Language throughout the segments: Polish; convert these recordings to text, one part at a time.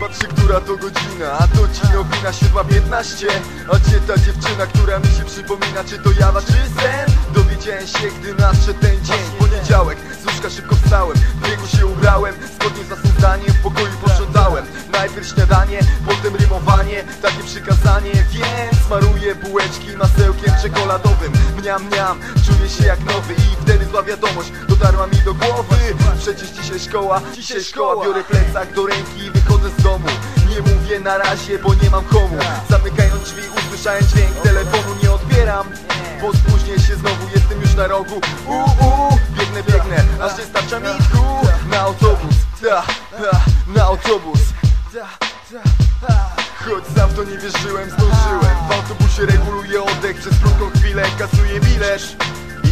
Patrzę, która to godzina, a to ci nowina 7.15 A gdzie ta dziewczyna, która mi się przypomina, czy to jawa, czy sen? Dowiedziałem się, gdy nadszedł ten dzień Poniedziałek, z łóżka szybko wstałem, w biegu się ubrałem. Zgodnie z własnym zdaniem, w pokoju pożądałem Najpierw śniadanie, potem rymowanie, takie przykazanie. Więc smaruję bułeczki masełkiem czekoladowym. Mniam, mniam, czuję się jak nowy i wtedy zła wiadomość dotarła mi do głowy Przecież dzisiaj szkoła, dzisiaj szkoła. Biorę plecak do ręki i wychodzę z domu. Nie mówię na razie, bo nie mam komu. Zamykając drzwi usłyszałem dźwięk telefonu. Nie odbieram, bo spóźnię się znowu. Jestem już na rogu, uuu Biegnę, biegnę, aż nie starcza mi tchu. Na autobus, ta, ta, na autobus. Choć sam to nie wierzyłem, zdążyłem. W autobusie reguluję oddech. Przez krótką chwilę kasuję bilet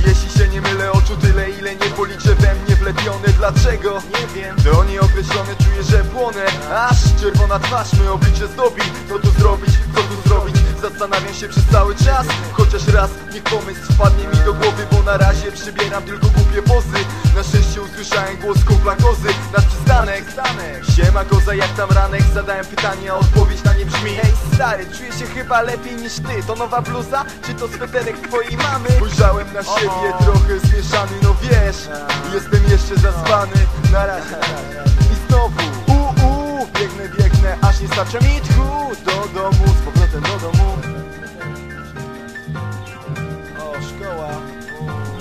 jeśli się nie mylę, oczu tyle ile nie policzę we mnie wlepione Dlaczego? Nie wiem. To nieokreślone, czuję, że płonę. Aż czerwona twarz mnie oblicze zdobi. Co tu zrobić, co tu zrobić? Zastanawiam się przez cały czas. Chociaż raz niech pomysł wpadnie mi do głowy Bo na razie przybieram tylko głupie pozy. Na szczęście usłyszałem głos kumpla kozy Nasz przystanek Siema koza, jak tam ranek? Zadałem pytanie, a odpowiedź na nie brzmi. Hej stary, czuję się chyba lepiej niż ty. To nowa bluza? Czy to sweterek twojej mamy? Spojrzałem na siebie trochę zmieszany, no wiesz Jestem jeszcze zaspany Na razie. I znowu Uuu, biegnę, biegnę, aż nie starcza mi tchu. Do domu, z powrotem do domu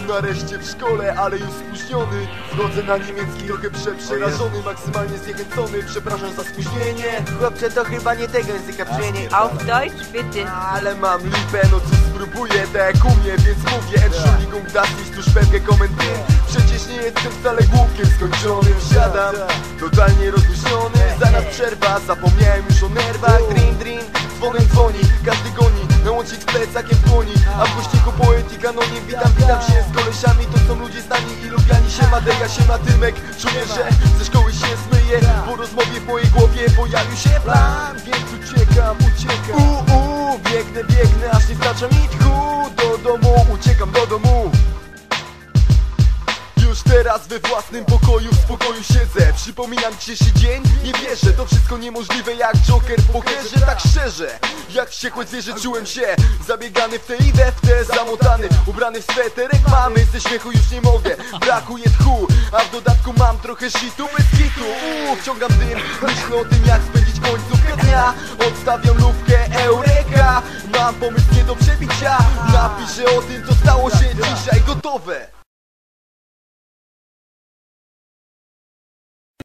Nareszcie w szkole, ale już spóźniony. Wchodzę na niemiecki, trochę prze przerażony Maksymalnie zniechęcony, przepraszam za spóźnienie. Chłopcze, to chyba nie tego języka przyjęcie. Auf Deutsch bitte. ale mam lipę, no co spróbuję, tak jak umie, więc mówię Entschuldigung, das ist tu szpewkę komentin Przecież nie jestem wcale głupkiem skończonym Siadam, totalnie rozluźniony Zaraz przerwa, zapomniałem już o nerwach. Dream, dream, dzwonem dzwoni, każdy goni Z plecakiem dłoni. A w gościku poetyka, no nie witam, witam się z kolesiami To są ludzie znani i lubiani. Się Madeja, się Tymek. Czuję, że ze szkoły się zmyję. Po rozmowie w mojej głowie pojawił się plan Więc uciekam, uciekam. Uuu, biegnę, biegnę, aż nie starcza mi tchu. Do domu, uciekam do domu już teraz we własnym pokoju, w spokoju siedzę. Przypominam dzisiejszy dzień, nie wierzę To wszystko niemożliwe jak Joker w pokerze. Tak szczerze, jak wściekłe zwierzę czułem się Zabiegany w te i we w te Zamotany, ubrany w sweterek mamy Ze śmiechu już nie mogę, brakuje tchu A w dodatku mam trochę shitu. Bez kitu Uuu, wciągam dym, myślę o tym jak spędzić końcówkę dnia. Odstawiam lufkę, eureka. Mam pomysł nie do przebicia. Napiszę o tym co stało się dzisiaj, gotowe